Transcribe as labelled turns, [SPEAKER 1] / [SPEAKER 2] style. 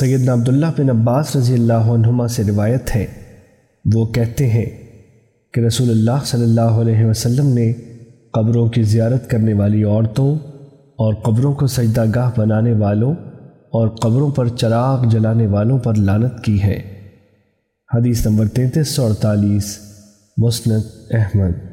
[SPEAKER 1] سیدنا عبداللہ بن عباس رضی اللہ عنہما سے روایت ہے۔ وہ کہتے ہیں کہ رسول اللہ صلی اللہ علیہ وسلم نے قبروں کی زیارت کرنے والی عورتوں اور قبروں کو سجدہ گاہ بنانے والوں اور قبروں پر چراغ جلانے والوں پر لانت کی ہے۔ حدیث نمبر تینتیس سو اڑتالیس، مسند احمد۔